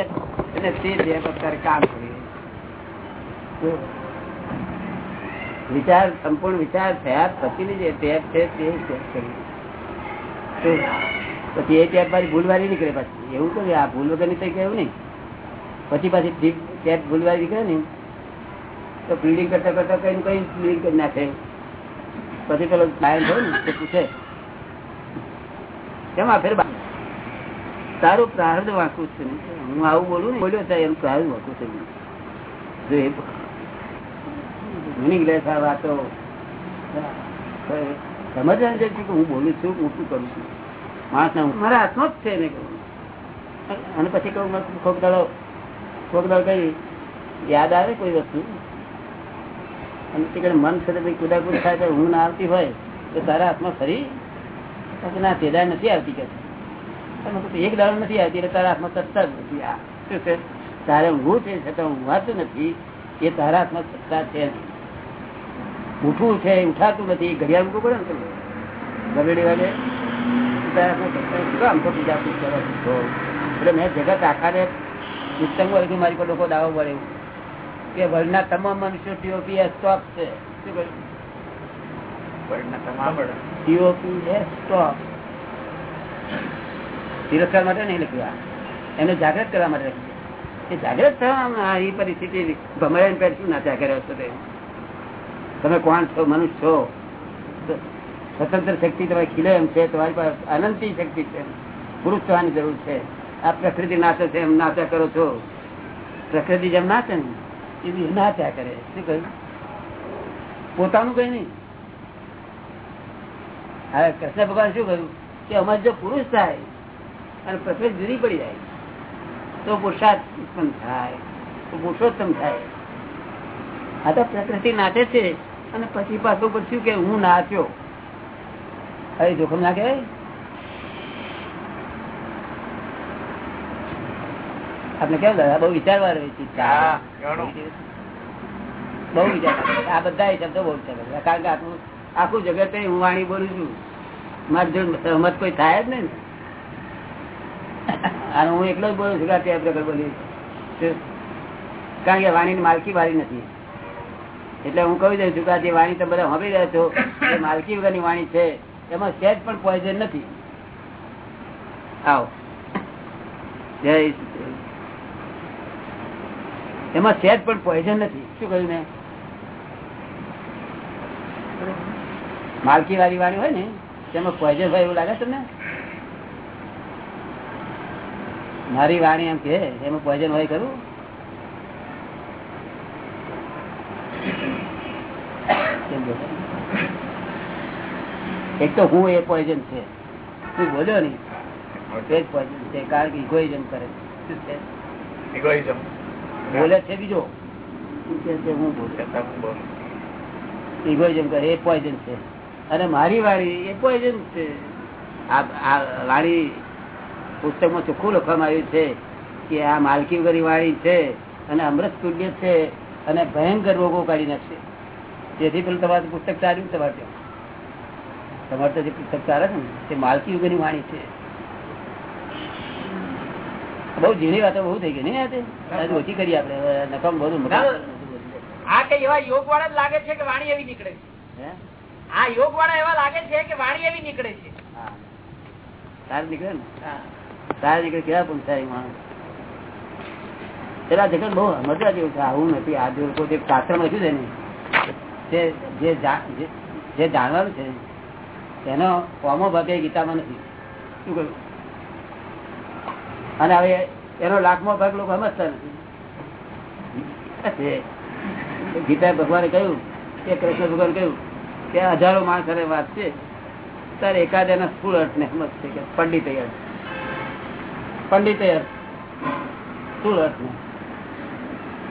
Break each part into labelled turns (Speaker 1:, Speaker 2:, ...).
Speaker 1: એટલે તે બે અત્યારે કામ કરી. વિચાર, સંપૂર્ણ વિચાર થયા પછીની જે ટેપ છે તે પછી એ ટેપ પાછી ભૂલવારી નીકળે પાછી. એવું તો આ ભૂલ વગરની થઈ એવું નહીં. પછી પાછી ટેપ ભૂલવારી નીકળે ને, તો બિલ્ડિંગ કરતા કરતા કઈ કઈ બિલ્ડિંગ કરી નાખે. પછી પેલો ટાયર હોય ને, તે પૂછે, કેમ આ ફેર તારું પ્રારબ્ધ વાંકું છે હું આવું બોલું ને, બોલ્યો ત્યાં એનું પ્રારબ્ધ વાંકું છે. જો એ મિનિંગલેસ આ વાતો. સમજવાની છે કે હું બોલું છું, હું શું કરું છું? માણસ મારા હાથમાં જ છે ને અને પછી કહું ખોક દાડો ખોક દાડો કઈ યાદ આવે કોઈ વસ્તુ? અને તે મન છે ભાઈ કુદાકુદ થાય તો હું ના આવતી હોય, તો તારા હાથમાં ફરી? ના તેદાર નથી આવતી કે એક દાડો નથી આવતી એટલે તારા હાથમાં સત્તા જ નથી. આ શું છે? તારે ઊંઘું છે છતાં ઊંઘાતું નથી. એ તારા હાથમાં સત્તા છે ઉઠવું છે ઉઠાતું નથી. ઘડિયાળ મૂકવું પડે ને ગરડી વાગે આમ તો બીજા એટલે મેં જગત આખાને ઉત્તમ વર્ગ મારી પર લોકો દાવો પડે. કે વર્લ્ડના તમામ મનુષ્યો ટીઓપી એ સ્ટોપ છે. શું કહ્યું? વર્લ્ડના તમામ ટીઓપી એસ સ્ટોપ તિરસ્કાર માટે નહીં લખ્યું એને જાગૃત કરવા માટે લખ્યું જાગૃત થવા એ પરિસ્થિતિ ભમરાયણ પેટ શું નાચ્યા કર્યો છો તમે કોણ છો? મનુષ્ય છો? સ્વતંત્ર શક્તિ તમારી ખીલે એમ છે, તમારી પાસે અનંતી શક્તિ છે. પુરુષ થવાની જરૂર છે. આ પ્રકૃતિ નાચે છે એમ નાચ્યા કરો છો. પ્રકૃતિ જેમ નાચે ને, એવી નાચ્યા કરે. શું કહ્યું? પોતાનું કઈ નહીં. હવે કૃષ્ણ ભગવાન શું કહ્યું? કે અમારે જો પુરુષ થાય અને પ્રકૃતિ જુદી પડી જાય. તો પુરુષાર્થ ઉત્પન્ન થાય તો પુરુષોત્તમ થાય. આ તો પ્રકૃતિ નાચે છે અને પછી પાછું પૂછ્યું કે હું નાચ્યો હવે જોખમ ના કહેવાય? આપણે કેમ દાદા બહુ વિચારવા રહી છે બહુ વિચાર આ બધા શબ્દો બહુ વિચાર કારણ કે આખું આખું જગત હું વાણી બોલું છું. મારી જો સહમત કોઈ થાય જ નહીં અને હું એકલો જ બોલું છું કે કારણ કે વાણી માલકી વાળી નથી. એટલે હું કહી દઉં છું કે જે વાણી તમે બધા હમી રહ્યા છો, એ માલકી વગરની વાણી છે. એમાં સહેજ પણ પોઈઝન નથી. આવો. જય એમાં સહેજ પણ પોઈઝન નથી. શું કહ્યું મેં? માલકી વાળી વાણી હોય ને, તેમાં પોઈઝન હોય એવું લાગે તમને? મારી વાણી એમ કે એમાં પોઈઝન હોય ખરું? એક તો હું એ પોઈઝન છે. તું બોલ્યો નહીં એ પોઈઝન છે કારણ કે ઇગોઇઝમ કરે
Speaker 2: ઇગોઇઝમ
Speaker 1: બોલે છે બીજો? હું ઇગોઇઝમ કરે એ પોઈઝન છે. અને મારી વાણી એ પોઈઝન છે. આ વાણી પુસ્તકમાં ચોખ્ખું લખવામાં આવ્યું છે કે આ માલકી વાણી છે અને અમૃત તુલ્ય છે અને ભયંકર રોગો કાઢી નાખશે. તેથી પેલું તમારું પુસ્તક ચાલ્યું તમારે તમારે તો જે પુસ્તક ચાલે છે ને તે માલકી યુગની વાણી છે. બહુ ઝીણી વાતો બહુ થઈ ગઈ નહીં આજે ઓછી કરી આપડે નકામ બધું
Speaker 3: આ કઈ એવા યોગ વાળા જ લાગે છે કે વાણી એવી નીકળે છે. આ યોગ વાળા એવા લાગે છે કે વાણી એવી નીકળે છે.
Speaker 1: સારું નીકળે ને? પેલા જગત બહુ મજા જેવું છે, આવું નથી, આ લોકો જે શાસ્ત્ર લખ્યું છે ને, જે જાણવાનું છે, તેનો કોમો ભાગે ગીતામાં નથી. શું કહ્યું? અને હવે એનો લાખમો ભાગ લોકો સમજતા નથી. ગીતા ભગવાને કહ્યું કે કૃષ્ણ ભગવાન કહ્યું કે હજારો માણસ વાત છે, ત્યારે એકાદ એના સ્કૂલ અર્થ ને કે પંડિત અર્થ પંડિત સ્થુલ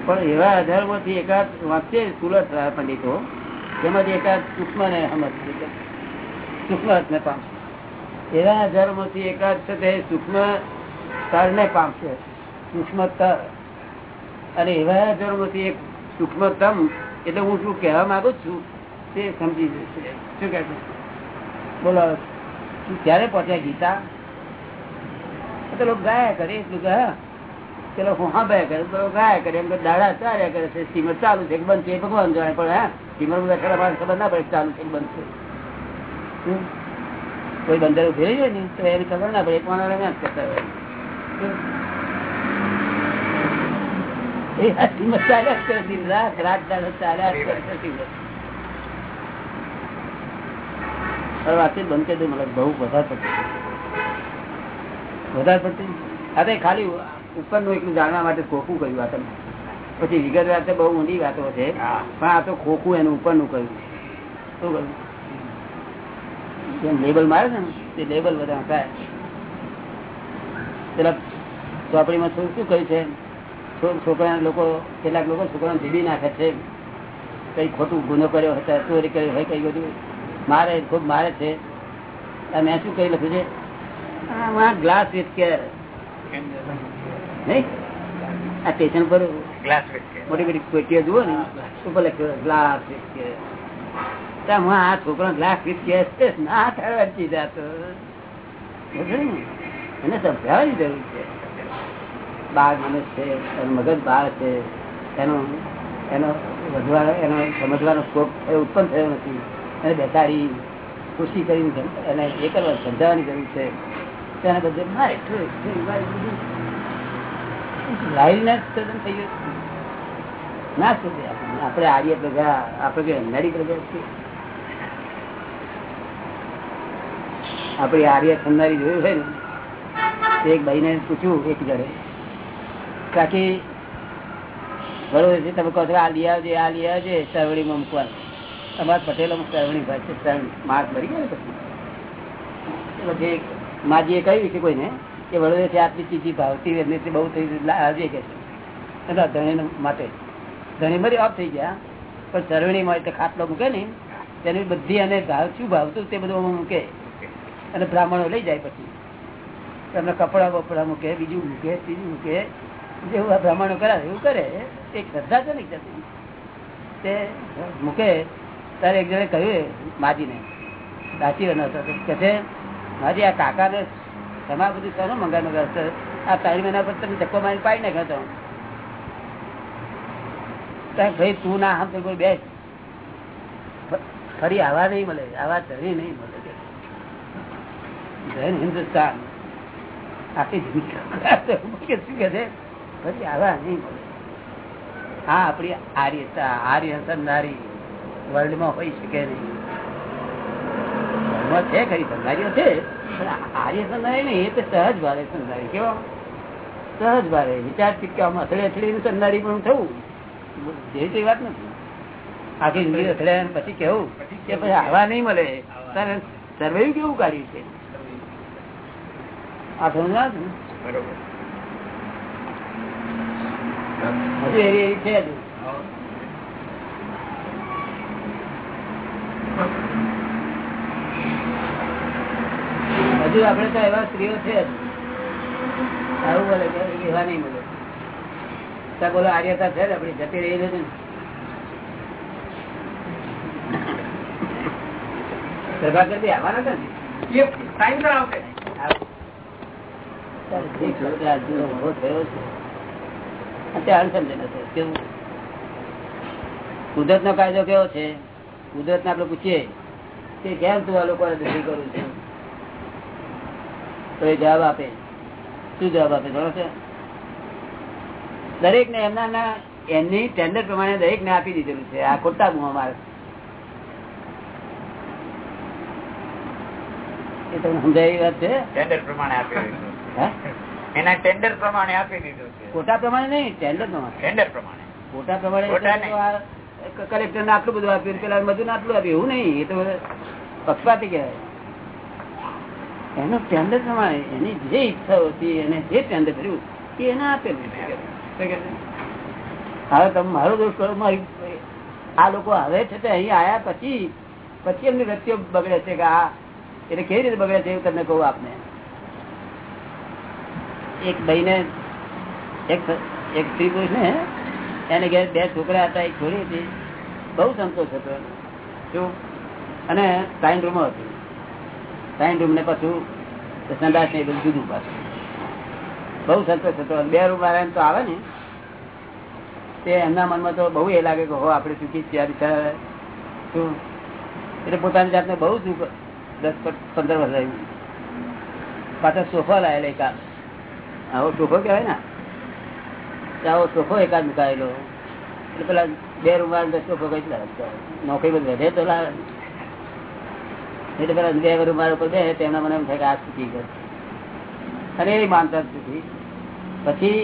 Speaker 1: પણ એવા હજારો માંથી એકાદ સુરત અર્થ પંડિતો? તેમાંથી એકાદ સૂક્ષ્મ ને સમજ સૂક્ષ્મ અર્થને પામશે. એવા હજારો માંથી એકાદ છે તે સૂક્ષ્મ તર ને પામશે. સૂક્ષ્મ તર અને એવા હજારો માંથી એક સૂક્ષ્મતમ, એટલે હું શું કહેવા માંગુ છું, તે સમજી જશે. શું કહે છે? બોલો ક્યારે પહોંચ્યા ગીતા તો ગાયા કરે, એટલું કે, હું. હા ભાઈ કરે તો ગાયા કરે, એમ કે દાડા ચાર્યા કરે છે, સ્ટીમર ચાલુ છે બંધ છે ભગવાન જાણે, પણ હા, સ્ટીમર બધા ખરા ખબર ના પડે, ચાલુ છે બંધ છે. કોઈ બંદર ઊભી રહી ને, તો એને ખબર ના પડે, એક માણસ મહેનત કરતા હોય. જ કરે, દિન રાત બહુ બધા પડતી વધારે પડતી. હા તો ખાલી ઉપરનું એકલું જાણવા માટે ખોખું કહ્યું આ તમે. પછી વિગત વાત બહુ ઊંડી વાતો છે. પણ આ તો ખોખું એનું ઉપરનું કહ્યું શું કહ્યું જેમ લેબલ મારે છે ને તે લેબલ બધા થાય. પેલા ચોપડીમાં શું શું કહ્યું છે? છોકરા લોકો કેટલાક લોકો છોકરાને જીવી નાખે છે. કઈ ખોટું ગુનો કર્યો હતો ચોરી કર્યો હોય કઈ બધું. મારે ખૂબ મારે છે. મેં શું કહી લખ્યું છે? ગ્લાસ વિથ કેર નહીં આ સ્ટેશન પર
Speaker 3: ગ્લાસ
Speaker 1: મોટી મોટી પેટીઓ જુઓ ને ઉપર લખ્યું ગ્લાસ વિથ કેર હું આ છોકરો ગ્લાસ વિથ કેર છે ના થાય અટકી જાતો એને સમજાવવાની જરૂર છે. બાળ મનુષ્ય છે મગજ બાળ છે એનો એનો વધવાનો એનો સમજવાનો સ્કોપ ઉત્પન્ન થયો નથી. એને બેસાડી ખુશી કરી એને એ કરવા સમજાવવાની જરૂર છે. તેના બદલે મારે જ તદ્દન પ્રજા, આપણે અંધારી પ્રજા છીએ. આર્ય ખંડારી જોયું હોય ને એક ભાઈને પૂછ્યું, એક ઘરે કાકી, બરોબર છે, તમે કહો છો, આ લઈ આવજે, આ લઈ આવજે સરવણીમાં મૂકવા તમારા પટેલો સરવણી ભાઈ છે માર્ક ભરી ગયો પછી. માજીએ કહ્યું છે કોઈને કે વડોદરાથી આટલી ચીજી ભાવતી એમને બહુ થઈ આવજે કે છે. ધણી માટે. ધણી મરી ઓફ થઈ ગયા, પણ સરવણીમાં એટલે ખાટલો મૂકે ને તેની બધી અને ભાવ શું ભાવતું તે બધું મૂકે. અને બ્રાહ્મણો લઈ જાય પછી. તમને કપડા બપડા મૂકે, બીજું મૂકે, ત્રીજું મૂકે. જેવું આ બ્રાહ્મણો કરાવે, એવું કરે. એ શ્રદ્ધા છે. ને જતી તે મૂકે. ત્યારે એક જણે કહ્યું માજીને. સાચી નતો કે છે માજી આ કાકા ને તમારે બધું શાનું મંગા મંગા આ ત્રણ મહિના પર તમે ધક્કો મારી પાડી નાખ્યો તો. ભાઈ, તું ના આમ કોઈ બેસ. ફરી આવા નહીં મળે, આવા ધણી નહીં મળે. જૈન હિન્દુસ્તાન. આખી જિંદગી શું કે છે? ફરી આવા નહીં મળે. હા, આપણી આર્યતા આર્ય સંધારી વર્લ્ડમાં હોઈ શકે નહીં. વર્લ્ડમાં છે ખરી સંધારીઓ છે. આર્ય સમજાય નહીં, એ તો સહજ ભારે સંધારી કેવો? સહજ ભારે વિચાર ચીટકામાં અથડે અથડી સંધારી પણ થવું. જેવી તેવી વાત નથી. આખી જિંદગી અથડે પછી કેવું? કે પછી આવા નહીં મળે. તારે સર્વે કેવું કાઢ્યું છે? આ સમજવા ને?
Speaker 3: બરોબર
Speaker 1: હજુ એવી છે હજુ આપડે તો એવા સ્ત્રીઓ છે સારું આવું બોલે એવા નહીં બોલે. ત્યાં બોલો આર્યતા છે ને આપડી જતી રહી છે પ્રભાકર બી આવવાના હતા ને?
Speaker 3: Time sir. આવશે
Speaker 1: કુદરત નો કાયદો કેવો છે? કુદરત ને આપડે પૂછીએ. કે કેમ તું આ લોકો દુઃખી કરું છું? તો એ જવાબ આપે. શું જવાબ આપે જાણો છે? દરેક ને એમના એમની ટેન્ડર પ્રમાણે દરેક ને આપી દીધેલું છે. આ ખોટા ગુમા મારે. એ તમને સમજાય વાત છે?
Speaker 3: ટેન્ડર પ્રમાણે આપી દીધું એના ટેન્ડર પ્રમાણે આપી દીધું છે.
Speaker 1: કોટા પ્રમાણે નહીં ટેન્ડર પ્રમાણે.
Speaker 3: ટેન્ડર પ્રમાણે.
Speaker 1: ખોટા પ્રમાણે. કલેક્ટર ને આટલું બધું આપ્યું પેલા મજૂર આટલું આપ્યું એવું નહીં. એ તો પક્ષપાતી કહેવાય. એનો ટેન્ડર પ્રમાણે એની જે ઈચ્છા હતી, એને જે ટેન્ડર કર્યું એ એને છે? હવે તમે મારો દોષ કરો, મારી આ લોકો હવે છે તે અહીં આવ્યા પછી પછી એમની વ્યક્તિઓ બગડે છે કે આ એટલે કેવી રીતે બગડે છે એવું તમને કહું આપને. એક ભાઈને, એક એક સ્ત્રી પુરુષ ને એને ઘેર બે છોકરા હતા, એક છોડી હતી. બહુ સંતોષ હતો. અને સાઈન રૂમ હતું. સાઈન રૂમ ને પાછું સંદાસ ને બધું જુદું પાછું. બહુ સંતોષ હતો. બે રૂમ વાળા તો આવે ને, તે એમના મનમાં તો બહુ એ લાગે કે હો, આપણે સુખી છીએ શું? એટલે પોતાની જાતને બહુ સુખ, દસ પંદર વર્ષ આવ્યું. પાછા સોફા લાયેલા એકાદ. આવો સોફો કહેવાય ને? આવો સોફો એકાદ મુકાયેલો. એટલે પેલા બે રૂમ વાળા સોફો કઈ નોકરી બધું. વધે તો લાવે એટલે પેલા ડ્રાઈવર મારા ઉપર બે તેમના મને એમ થાય કે ગયો અને એ માનતા નથી. પછી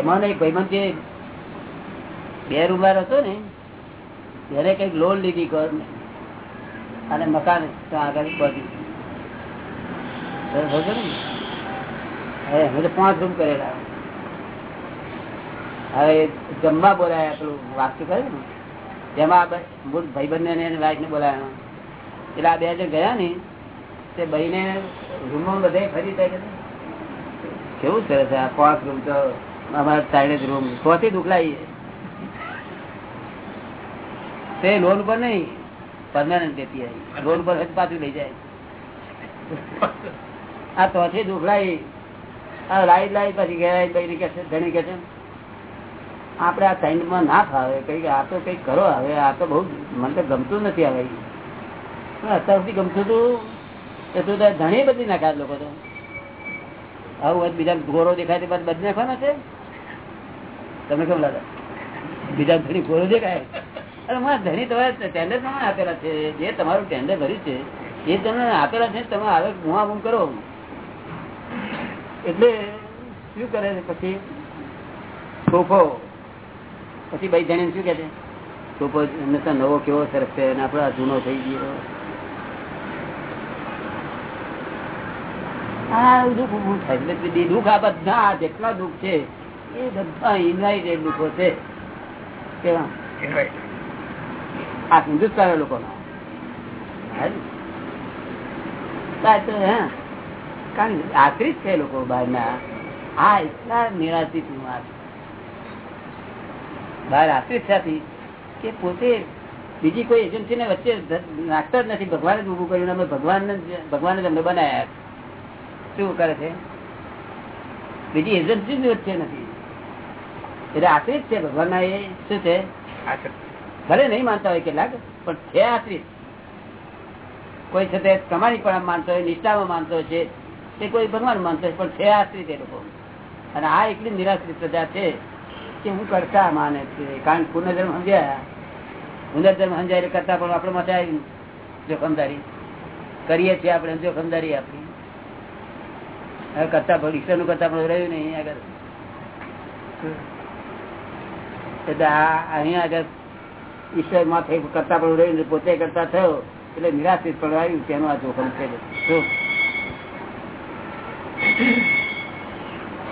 Speaker 1: એમાં એક ભાઈબંધ જે બે રૂમાર હતો ને ત્યારે કંઈક લોન લીધી કર અને મકાન આગળ બધું હવે પાંચ રૂમ કરેલા. હવે જમવા બોલાયા, પેલું વાક્ય કરે ને. જેમાં ભાઈબંધ ને વાઈફ ને બોલાયા. એટલે આ બે જણ ગયા ને, તે બહીને રૂમમાં બધે ફરી થાય કેવું સરસ આ પાંચ રૂમ તો? અમારા સાઈડ જ રૂમ સોથી દુખલાઈ તે લોન પર નહીં પરમાનન્ટ દેતી આવી. લોન પર પાછું લઈ જાય. આ તોથી દુખલાઈ આ લાઈ લાઈ પછી ગયા બૈરી કે છે ધણી કે છે. આપડે આ સાઈડમાં ના ફાવે. કઈ આ તો કઈ કરો હવે. આ તો બહુ મને તો ગમતું નથી હવે અત્યાર સુધી ગમતું હતું એટલું તો ઘણી બધી નાખ્યા લોકો તો. આવું બીજા ગોરો દેખાય તે બધી નાખવાના છે? તમને કેમ લાગે? બીજા ધણી ગોરો દેખાય? અરે મારા ધણી તમારે ટેન્ડર તમે આપેલા છે. જે તમારું ટેન્ડર ભર્યું છે, એ તમને આપેલા છે તમે હવે ગુમા ગુમ કરો. એટલે શું કરે છે પછી? સોફો પછી ભાઈ ધણી શું કે છે? સોફો નવો કેવો સરસ છે અને આપણે જૂનો થઈ ગયો. દુઃખ આ જેટલા દુઃખ છે, એ બધા ઇન્વાઇટેડ દુઃખો છે. કેવા? આ હિન્દુસ્તાન લોકો કારણ આશ્રિત છે લોકો બહારના. આ એટલા નિરાશિત બહાર આશ્રિત સાથી કે પોતે બીજી કોઈ એજન્સી ને વચ્ચે નાખતા જ નથી. ભગવાન જ ઉભું કર્યું અમે ભગવાન ભગવાન જ અમને બનાયા. શું કરે છે? બીજી એજન્સી જ વચ્ચે નથી? એટલે આશ્રિત છે ભગવાન ના એ શું છે? ભલે નહીં માનતા હોય કેટલાક પણ છે આશ્રિત. કોઈ છે તે પણ માનતો હોય નિષ્ઠામાં માનતો છે તે કોઈ ભગવાન માનતો હોય પણ છે આશ્રિત એ લોકો. અને આ એટલી નિરાશ્રિત પ્રજા છે કે હું કરતા માને છે. કારણ પુનર્જન્મ સમજ્યા. પુનર્જન્મ સમજાય કરતા પણ આપણે મજા આવી જોખમદારી. કરીએ છીએ આપણે જોખમદારી આપણી. હવે કરતા ઈશ્વરનું કરતા પણ રહ્યું નહીં આગળ. એટલે અહીંયા આગળ ઈશ્વર માથે કરતા પણ રહ્યું પોતે કરતા થયો એટલે નિરાશિત પણ આવ્યું તેનું આ જોખમ છે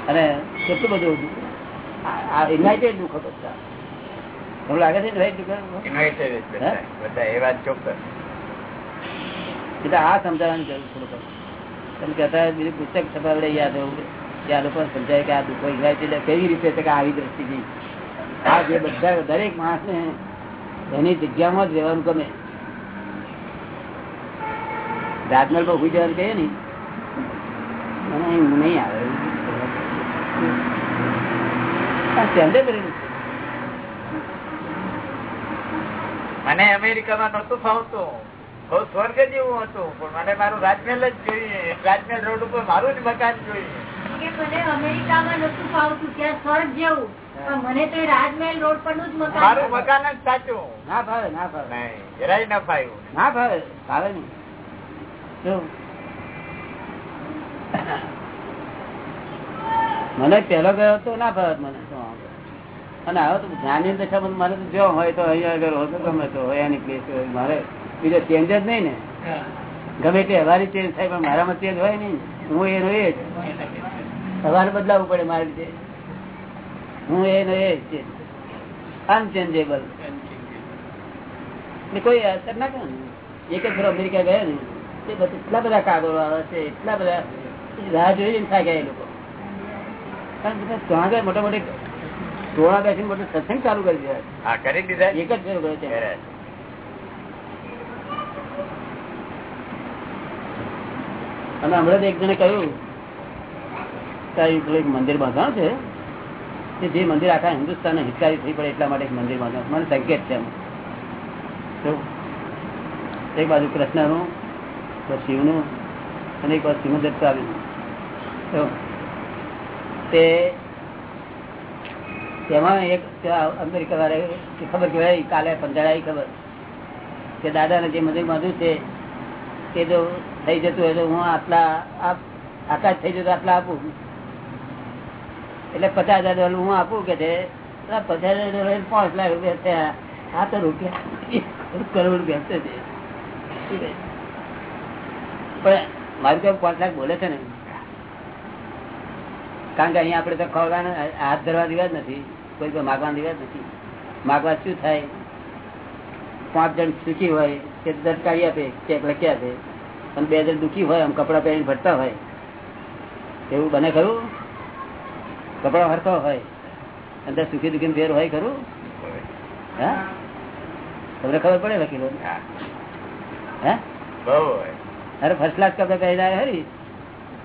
Speaker 1: અને કેટલું બધું આ યુનાઇટેડ દુઃખ બધા તમને લાગે છે એટલે આ સમજાવવાની જરૂર થોડું તમે કહેતા બીજું પુસ્તક છપાવડે યાદ હોવું ત્યાં લોકો સમજાય કે આ દુઃખો ઇન્વાઇટેડ કેવી રીતે છે કે આવી દ્રષ્ટિથી? આ જે બધા, દરેક માણસને એની જગ્યામાં જ રહેવાનું ગમે. રાજમહેલ પર ઊભી જવાનું કહીએ ને. મને હું નહીં આવે.
Speaker 3: મને અમેરિકામાં નતું ફાવતું. બહુ સ્વર્ગ જેવું હતું પણ મને મારું રાજમહેલ જ જોઈએ. રાજમહેલ રોડ ઉપર મારું જ મકાન જોઈએ.
Speaker 2: મને અમેરિકામાં નતું ફાવતું ત્યાં સ્વર્ગ જેવું. પણ મને તો રાજમહેલ રોડ પરનું જ મકાન
Speaker 3: મારું મકાન જ સાચું.
Speaker 1: ના ભાવે ના ભાવે.
Speaker 3: જરાય ના ફાવ્યું
Speaker 1: ના ભાવે ભાવે નહીં. મને પેલો ગયો તો ના ભાવે મને અને હવે તો જ્ઞાની દશા મારે તો જો હોય તો અહીંયા આગળ હોય તો ગમે તો હોય એની પ્લેસ હોય મારે. બીજો ચેન્જ જ નહીં ને. ગમે તે હવારી ચેન્જ થાય પણ મારામાં ચેન્જ હોય નહીં. હું એનો એ જ. હવાર બદલાવવું પડે મારી રીતે. હું એનો એ જ અનચેન્જેબલ કોઈ અસર ના કરે એક જ અમેરિકા ગયા ને તે બધા એટલા બધા કાગળો આવે છે એટલા બધા રાહ જોઈને થાક્યા એ લોકો. કારણ કે ત્યાં આગળ મોટા મોટી ટોળા બેસીને મોટો સત્સંગ ચાલુ કરી દીધા
Speaker 3: હા કરી
Speaker 1: એક જ ફેરો ગયો ત્યાં. અને હમણાં એક જણે કહ્યું એક મંદિર બાંધવાનું છે, કે જે મંદિર આખા હિન્દુસ્તાન હિતકારી થઈ પડે એટલા માટે એક મંદિર બાંધવાનું મને સંકેત છે એક બાજુ કૃષ્ણનું શિવનું, અને એક બાજુ સિંહદત્ત આવ્યું તે તેમાં એક વાળા ખબર કહેવાય કાલે પંજાળાઈ ખબર કે દાદાને જે મંદિર બાંધ્યું છે તે જો થઈ જતું હોય તો હું આટલા આકાશ થઈ જતું આટલા આપું. એટલે પચાસ હજાર ડોલર હું આપું કે છે પચાસ હજાર ડોલર પાંચ લાખ રૂપિયા થયા આ તો રૂપિયા કરોડ રૂપિયા છે પણ મારું કેવું પાંચ લાખ બોલે છે ને? કારણ કે અહીંયા આપણે તો ખવડાવવાના હાથ ધરવા દેવા જ નથી. કોઈ કોઈ માગવા દેવા જ નથી. માગવા શું થાય? પાંચ જણ સુખી હોય. કે દરકારી આપે ચેક લખી આપે. અને બે હજાર દુઃખી હોય આમ કપડા પહેરીને ફરતા હોય. એવું બને ખરું? કપડા હરતા હોય. અંદર સુખી દુખી ફેર હોય ખરું? હા? તમને ખબર પડે વકીલો?
Speaker 3: હા,
Speaker 1: હે? અરે ફર્સ્ટ ક્લાસ કપડા પહેર્યા હરી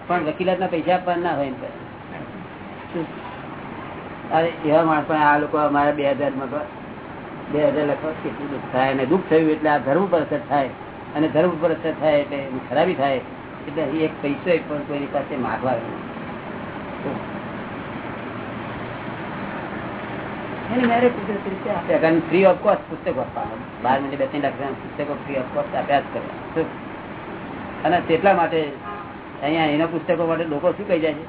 Speaker 1: પણ વકીલાત ના પૈસા આપવાના ના હોય અરે એવા માણસ પણ આ લોકો અમારા બે હજારમાં બે હજાર લખો કેટલું દુઃખ થાય? અને દુઃખ થયું એટલે આ ધર્મ પર અસર થાય. અને ધર્મ પર અસર થાય એટલે ખરાબી થાય. એટલે અહીં એક પૈસો પણ કોઈની પાસે માગવા ફ્રી ઓફ કોસ્ટ પુસ્તકો આપવાનું બાર મિનિટ બે ત્રણ લાખ પુસ્તકો ફ્રી ઓફ કોસ્ટ આપ્યા જ કરે. અને તેટલા માટે અહીંયા એના પુસ્તકો માટે લોકો શું કહી જાય છે?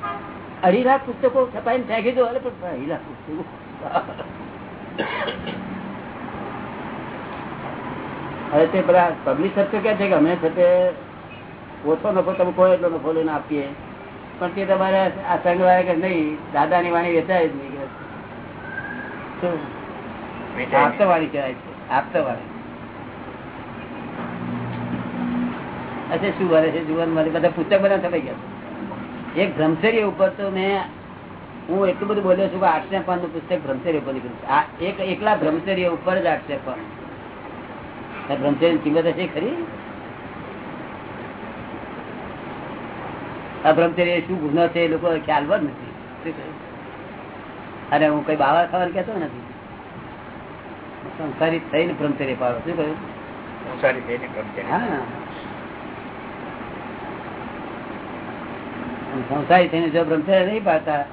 Speaker 1: અઢી લાખ પુસ્તકો છપાઈને ફેંકી દો અરે પણ અઢી લાખ પુસ્તકો. હવે તે બધા પબ્લિશર તો કે છે કે અમે છે તે ઓછો નફો તમે કોઈ એટલો નફો લઈને આપીએ. પણ તે તમારે આ સંઘ કે નહીં દાદાની વાણી વેચાય જ નહીં શું? કહેવાય છે. આપતવાળી અચ્છા શું વરે છે? જુવાન મારી બધા પુસ્તક બધા છપાઈ ગયા એક ભ્રમશેરી ઉપર તો મેં હું એટલું બધું બોલ્યો છું કે આઠસો પાનનું પુસ્તક ભ્રમશેરી ઉપર નીકળ્યું આ એક એકલા બ્રહ્મચર્ય ઉપર જ આઠસો પાન બ્રહ્મચર્ય કિંમત હશે ખરી? આ બ્રહ્મચર્ય શું ગુનો છે એ લોકો ખ્યાલ નથી. અને હું કઈ બાવા ખાવાનું કેતો નથી. સંસારી થઈને બ્રહ્મચર્ય પાડો. શું કહ્યું?
Speaker 3: સંસારી થઈને બ્રહ્મચર્ય.
Speaker 1: હા. સંસારી થઈને જો બ્રહ્મચર્ય નહીં પાડતા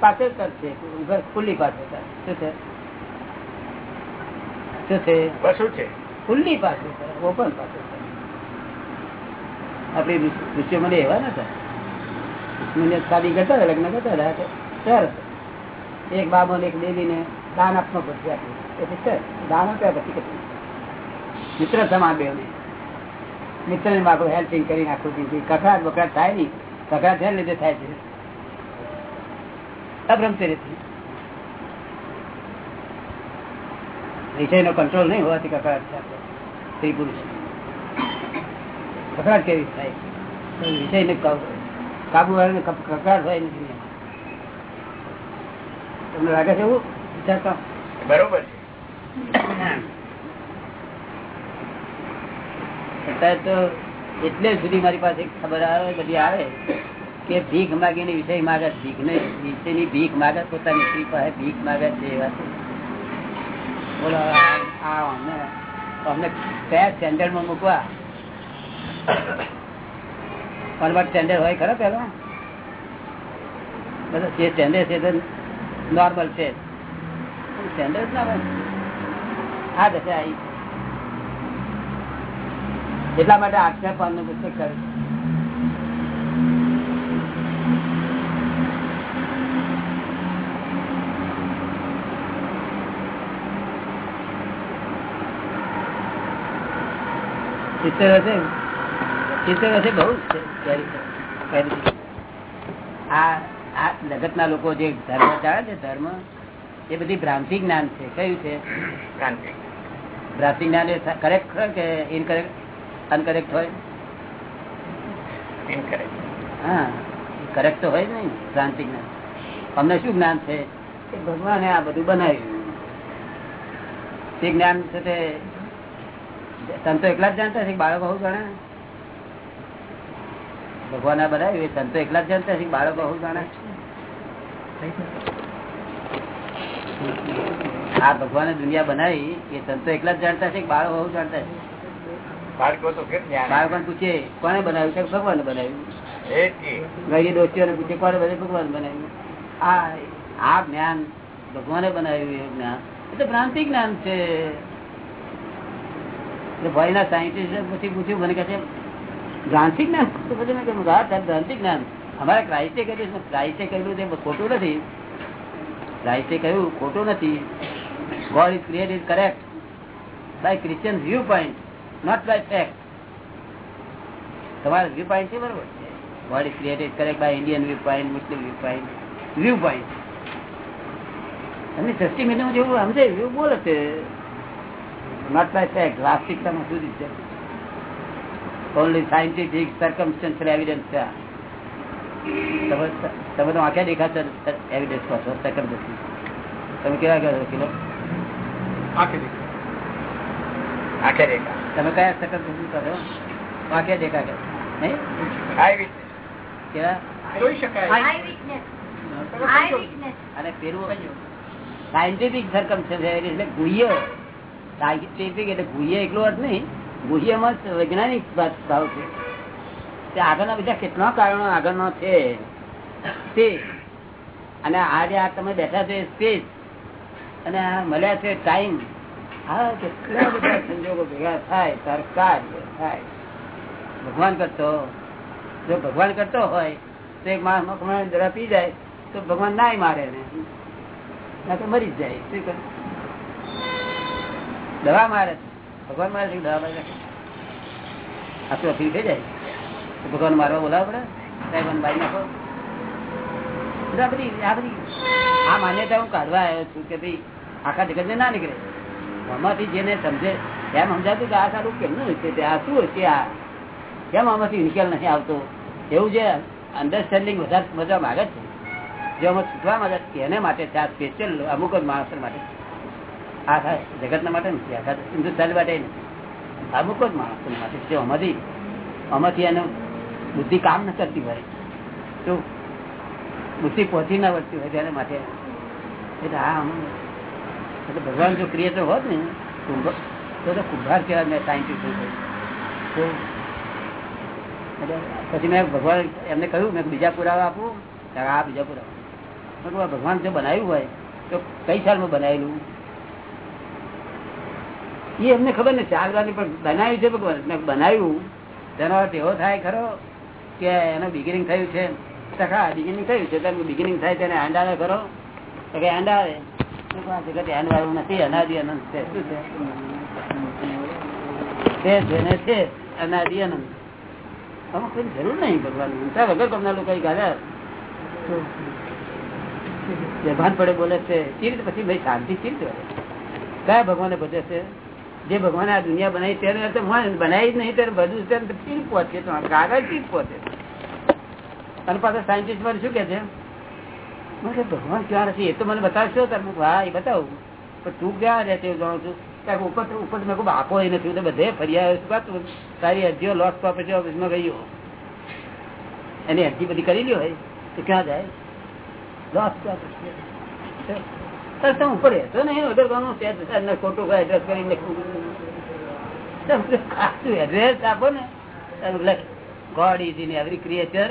Speaker 1: પાછળ કરશે. ઘર ખુલ્લી પાછળ કર. શું છે? શું છે
Speaker 3: છે.
Speaker 1: ખુલ્લી ઓપન. આપડી એવા નતા ઋષિમુનિઓ શાદી કરતા લગ્ન કરતા હતા તો એક બાબો ને એક દેવી ને દાન આપનો પછી આપ્યું એટલે સર દાન આપ્યા પછી કેટલું મિત્ર સમા બે મિત્ર ને બાપુ હેલ્પિંગ કરી નાખું દીધી કકડાટ બકડાટ થાય નહીં. કકડાટ છે લીધે થાય છે. અબ્રહ્મચર્યથી વિષય નો કંટ્રોલ નહીં હોવાથી કકડાટ સ્ત્રી પુરુષ. કકડાટ કેવી થાય? વિષય ને કાબુ વાળાને કકડાટ હોય નથી તમને લાગે છે એવું? વિચારતા?
Speaker 3: બરોબર છે.
Speaker 1: અત્યારે તો એટલે સુધી મારી પાસે ખબર આવે બધી આવે કે ભીખ માગીને વિષય માગત ભીખ ને વિષયની ભીખ માગત પોતાની સ્ત્રી પાસે ભીખ માગત છે એવા. છે. બોલો અમને અમને કયા સ્ટેન્ડર્ડમાં મૂકવા બાદ સ્ટેન્ડર્ડ હોય ખરો પેલો? બધા જે સ્ટેન્ડર્ડ છે તે નોર્મલ છે. સ્ટેન્ડર્ડ ના હોય. હા દશા આવી એટલા માટે આક્ષેપ પુસ્તક કર્યું સિત્તેર હશે સિત્તેર હશે બહુ. આ આ જગત ના લોકો જે ધર્મ ચાલે છે ધર્મ એ બધી ભ્રાંતિ જ્ઞાન છે. કયું છે? ભ્રાંતિ જ્ઞાન એ કરેક્ટ હોય કે ઇનકરેક્ટ અનકરેક્ટ હોય? હા કરેક્ટ તો હોય જ નહીં ભ્રાંતિ જ્ઞાન. અમને શું જ્ઞાન છે? કે ભગવાને આ બધું બનાવ્યું. તે જ્ઞાન છે તે સંતો એકલા જ જાણતા છે બાળકો બહુ જાણે? ભગવાન આ એ સંતો એકલા જ જાણતા છે બાળકો હું જાણે? આ ભગવાને દુનિયા બનાવી એ સંતો એકલા જ જાણતા છે બાળકો હું જાણતા છે?
Speaker 3: બાળકો તો
Speaker 1: પૂછે કોને બનાવ્યું? છે ભગવાન બનાવ્યું? ગઈ દોસ્તીઓને પૂછે કોને બનાવ્યું? ભગવાન બનાવ્યું. આ આ જ્ઞાન ભગવાને બનાવ્યું એ જ્ઞાન. એ તો ભ્રાંતિ જ્ઞાન છે. ભાઈના સાયન્ટિસ્ટ પછી પૂછ્યું, મને કહે છે ભ્રાંતિ જ્ઞાન પછી મેં કહ્યું હા, સાહેબ ભ્રાંતિ જ્ઞાન અમારા ક્રાઇસ્ટે કહ્યું ક્રાઇસ્ટે કહ્યું તે ખોટું નથી. ક્રાઇસ્ટે કહ્યું, ખોટું નથી. God is create is correct by Christian view point not by fact તમારા વ્યૂ પોઈન્ટ છે બરોબર? God is create is correct by Indian view point Muslim view point view point એમની સસ્તી મહિનામાં જેવું સમજે વ્યૂ બોલે છે. નોટ by fact વાસ્તવિકતામાં સુધી છે. ઓનલી સાયન્ટિફિક સર્કમસ્ટન્શિયલ એવિડન્સ છે. તમે તો આંખે દેખાતા એવિડન્સ કહો છો સેકન્ડ તમે કેવા કહો છો કિલો?
Speaker 3: આખે રેખા
Speaker 1: તમે કયા સેકન્ડ કહો છો? આંખે દેખા કે નહીં?
Speaker 3: આઈ વિશે.
Speaker 1: કેવા?
Speaker 2: વિટનેસ આઈ વિટનેસ
Speaker 1: અને પેલું સાયન્ટિફિક સર્કમસ્ટન્સ એટલે ગુહ્ય. સાયન્ટિફિક એટલે ગુહ્ય એકલો અર્થ નહીં. ગુહ્યમાં વૈજ્ઞાનિક ભાવ છે. તે આગળના બીજા કેટલા કારણો આગળનો છે. તે અને આ જે આ તમે બેઠા છો સ્પેસ અને મળ્યા છે ટાઈમ. આ કેટલા બધા સંજોગો ભેગા થાય, સરકાર થાય. ભગવાન કરતો, જો ભગવાન કરતો હોય, તો એક માણસ મકમણ જરા પી જાય, તો ભગવાન નાય મારે ને ના તો મરી જ જાય. શું કરે? દવા મારે ભગવાન મારે દવા મારે આટલું અફીલ થઈ જાય. ભગવાન મારવા બોલાવવા પડે. સાહેબ મને નાખો. આ બધી આ બધી, આ માન્યતા હું કાઢવા આવ્યો છું કે ભાઈ, આખા જગત ને ના નીકળે આમાંથી જેને સમજે, એમ સમજાતું કે આ સારું કેમનું છે? તે આ શું છે? આ કેમ આમાંથી નિકાલ નથી આવતો? એવું જે અન્ડરસ્ટેન્ડિંગ વધારે, મજા માગે છે. જે અમે છૂટવા માંગે એને માટે ત્યાં સ્પેશિયલ અમુક જ માણસો માટે. આખા જગતના માટે નથી આખા હિન્દુસ્તાન માટે અમુક જ માણસો માટે જે અમારી આમાંથી એનું બુદ્ધિ કામ ન કરતી હોય, તો બુદ્ધિ પહોંચી ના વળતી હોય તેના માટે. એટલે હા એટલે ભગવાન જો ક્રિએટર હોત ને તો તો કુંભાર કહેવાય મેં સાયન્ટિસ્ટ તો પછી મેં ભગવાન એમને કહ્યું, મેં બીજા પુરાવા આપું. આ બીજા પુરાવા. ભગવાન જો બનાવ્યું હોય, તો કઈ સાલમાં બનાવેલું? એ એમને ખબર ને ચાર વાર પણ બનાવ્યું છે ભગવાન. બનાવ્યું. તેનો અર્થ એવો થાય ખરો કે એનું બિગિનિંગ થયું છે. સખા બિગિનિંગ થયું છે. તેનું બિગિનિંગ થાય તેને આવે ખરો. તો કે એન્ડ આવે. મેં કહ્યું, આ જગત અનાદિ અનંત છે. કોઈ જરૂર નહીં ભગવાન. વગર તમને લોકો ગાલ્યા બેભાન પડે બોલે છે. રીતે પછી ભાઈ શાંતિ ચીર કયા ભગવાને ભજે છે? જે ભગવાન આ દુનિયા બનાવી ત્યારે બનાવી જ નહીં, ત્યારે બધું છે પીર પહોંચે કાગળ પીર પહોંચે અને પાછા સાયન્ટિસ્ટ મને શું કે છે? મને ભગવાન ક્યાં નથી એ તો મને બતાવશો. તાર હા, એ બતાવું. પણ તું ક્યાં રહે છે જાણું છું. કારણ કે ઉપર ઉપર મેં ખૂબ આપો એ નથી તો બધે ફરી આવ્યો તું તારી અરજીઓ લોસ પ્રોપર્ટી ઓફિસમાં ગયો એની અરજી બધી કરી લ્યો હોય તો ક્યાં જાય? લોસ પ્રોપર્ટી સર તમે ઇનવિઝિબલ નો ક્રિએચર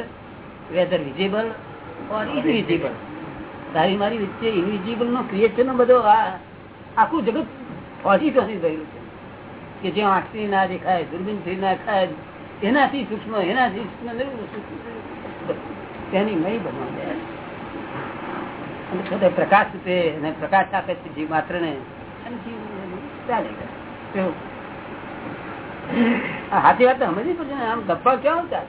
Speaker 1: નો. બધો આ, આખું જગત ફોજી ફોજી થયેલું છે. કે જે આંખથી ના દેખાય દુર્બીનથી ના ખાય એનાથી સૂક્ષ્મ એનાથી સૂક્ષ્મ તેની નહીં બનવા અને પ્રકાશ રૂપે અને પ્રકાશ આપે છે જીવ માત્ર ને. કેવું? સાચી વાત સમજી પડશે આમ ગપ્પા ક્યાં ચાલે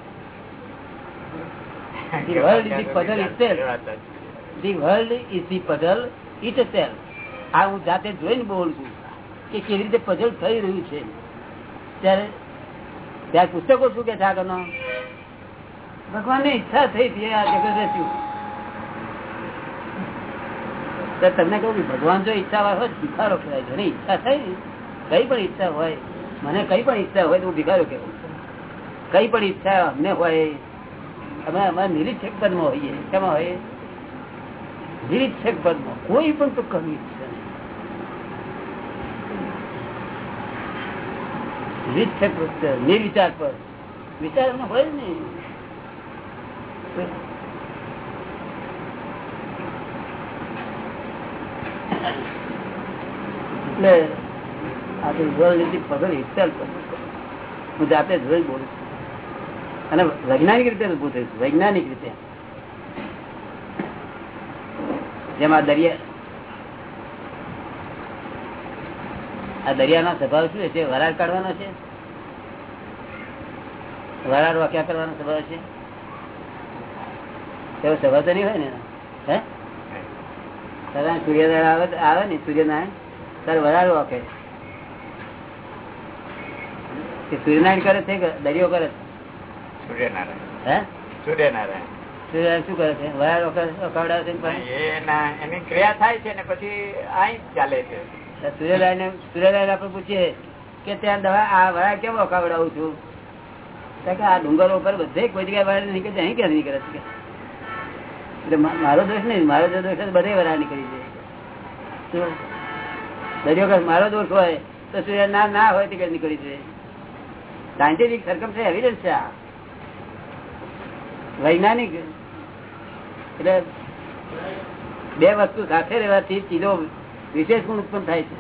Speaker 1: આ હું જાતે જોઈને બોલું કે કેવી રીતે પઝલ થઈ રહ્યું છે. ત્યારે ત્યારે પુસ્તકો શું કે છે આગળનો? ભગવાનની ઈચ્છા થઈ હતી આ જગત રચ્યું. તો તમને કહું કે ભગવાન જો ઈચ્છા હોય ભિખારો કહેવાય છે. ઈચ્છા થઈ કઈ પણ ઈચ્છા હોય, મને કઈ પણ ઈચ્છા હોય તો ભિખારો કહેવું કઈ પણ ઈચ્છા અમને હોય, અમે અમારા નિરીક્ષક પદમાં હોઈએ, શેમાં હોય નિરીક્ષક પદમાં. કોઈ પણ પ્રકારની ઈચ્છા નહીં. નિરીક્ષક નિર્વિચાર પર વિચાર હોય જ એટલે આ તો world is puzzle હું જાતે જોઈ બોલું અને વૈજ્ઞાનિક રીતે ઉભું થયું વૈજ્ઞાનિક રીતે. જેમાં દરિયા આ દરિયાનો સ્વભાવ શું છે? વરાળ કાઢવાનો છે? વરાળ વાક્યા કરવાનો સ્વભાવ છે? એવો સ્વભાવ તો નહીં હોય ને? હે? સદાય સૂર્યનારાયણ આવે આવે ને સૂર્યનારાયણ? તારે વાકે કે સૂર્યનારાયણ કરે છે દરિયો કરે
Speaker 3: સૂર્યનારાયણ.
Speaker 1: હે?
Speaker 3: સૂર્યનારાયણ.
Speaker 1: સૂર્યનારાયણ શું કરે છે? વરાળ વખત છે
Speaker 3: એના ક્રિયા થાય છે ને પછી અહીં ચાલે છે.
Speaker 1: સૂર્યનારાયણ સૂર્યનારાયણ આપણે પૂછીએ કે ત્યાં દવા આ વરાળ કેમ વખાવડાવું છું? કે આ ડુંગરો ઉપર બધે કોઈ જગ્યાએ વરાળ નીકળે અહીં ક્યાં નીકળે છે? મારો દોષ નહીં, મારો જો દોષ બધે વરા નીકળી જાય દરિયો મારો દોષ હોય તો સૂર્ય ના ના હોય તો નીકળી જાય. સાયન્ટિફિક સરકમ છે એવિડન્સ છે આ. વૈજ્ઞાનિક એટલે બે વસ્તુ સાથે રહેવાથી ચીજો વિશેષ ગુણ ઉત્પન્ન થાય છે.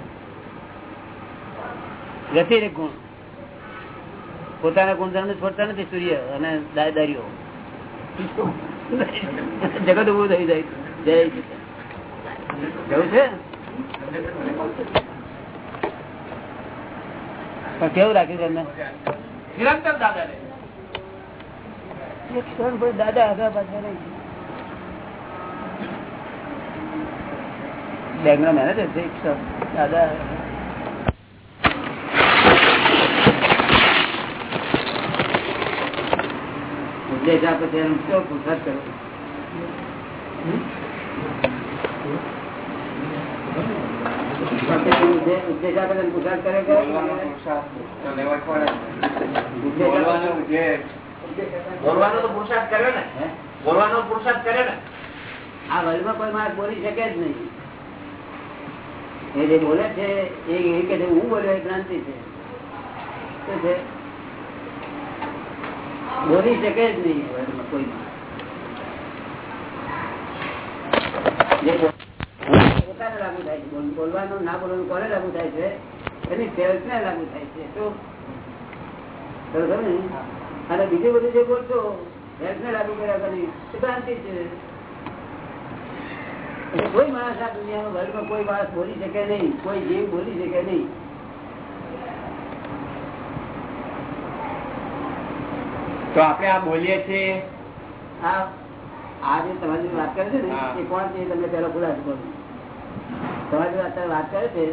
Speaker 1: વ્યતિરેક ગુણ. પોતાના ગુણધર્મ છોડતા નથી સૂર્ય અને દાયદારીઓ જગત ઉભું થઈ જાય. જય જવું છે? પણ કેવું રાખ્યું તમને?
Speaker 4: નિરંતર દાદા
Speaker 1: એક ક્ષણ કોઈ દાદા પાછળ નહીં બેંગના મેનેજર છે એક ક્ષણ. દાદા ઉપદેશ આપે છે એનો કેવો પુરસાદ કરો ઉપદેશ ઉપદેશ આપે છે પુરસાદ કરે કે
Speaker 4: બોલવાનો તો પુરુષાર્થ કર્યો ને? બોલવાનો પુરુષાર્થ કરે ને?
Speaker 1: આ વર્લ્ડમાં કોઈ માણસ બોલી શકે જ નહીં. એ જે બોલે છે એ કે હું બોલ્યો એ ક્રાંતિ છે. શું છે? બોલી શકે જ નહીં કોઈ. ના ને? બીજું બધું જે બોલશો સેલ્સને લાગુ કર્યા કરી એ ક્રાંતિ છે. કોઈ માણસ આ દુનિયામાં વર્લ્ડમાં કોઈ માણસ બોલી શકે નહીં. કોઈ જીવ બોલી શકે નહીં.
Speaker 3: તો આપણે આ બોલીએ છીએ.
Speaker 1: આ જે તમારી વાત કરે છે ને એ કોણ છે તમને પેલો ખુલાસો કરું. તમારી અત્યારે વાત કરે છે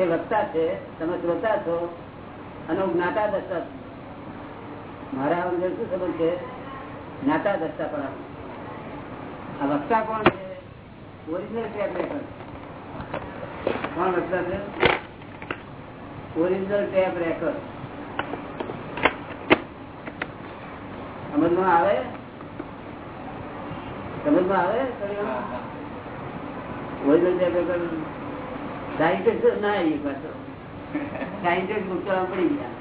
Speaker 1: એ વક્તા છે તમે શ્રોતા છો અને હું જ્ઞાતા દસતા. મારા અંદર શું સંબંધ છે? જ્ઞાતા દસતા પણ આ વક્તા કોણ છે? ઓરિજિનલ ટેપ રેકર્ડ કોણ વક્તા છે? ઓરિજિનલ ટેપ રેકર્ડ સમજમાં આવે? સમજમાં આવે? સમજમાં આવે સાયન્ટિસ્ટ ના આવી પાછો. સાયન્ટિસ્ટ પડી ગયા.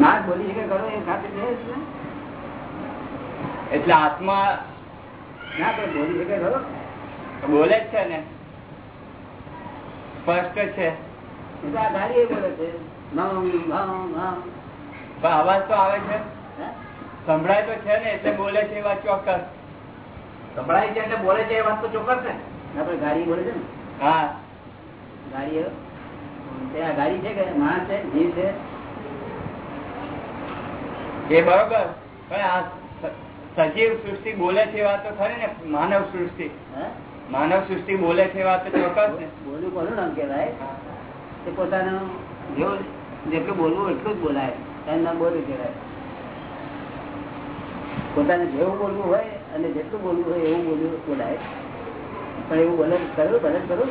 Speaker 1: ના બોલી શકે કરો એ ખાતે છે
Speaker 3: એટલે આત્મા
Speaker 1: ના બોલી શકે ખરો
Speaker 3: બોલે જ છે ને. સ્પષ્ટ છે? અવાજ તો આવે છે? સંભળાય તો છે ને એટલે બોલે છે એ વાત ચોક્કસ.
Speaker 4: સંભળાય છે એટલે બોલે છે એ વાત તો ચોક્કસ ને
Speaker 1: આપડે ગાડી બોલે છે ને?
Speaker 3: હા.
Speaker 1: ગાડી ગાડી છે કે માણસ છે જીવ છે?
Speaker 3: એ બરોબર. પણ આ સજીવ સૃષ્ટિ બોલે છે એ વાત તો ખરી ને માનવ સૃષ્ટિ.
Speaker 1: હે?
Speaker 3: માનવ સૃષ્ટિ બોલે છે વાત ચોક્કસ
Speaker 1: બોલવું કોનું નામ કેવાય તે પોતાનું જેટલું બોલવું એટલું જ બોલાય. એનું નામ બોલવું કહેવાય. પોતાને જેવું બોલવું હોય અને જેટલું બોલવું હોય એવું બોલવું બોલાય. પણ એવું બોલે કરું ભલે કરું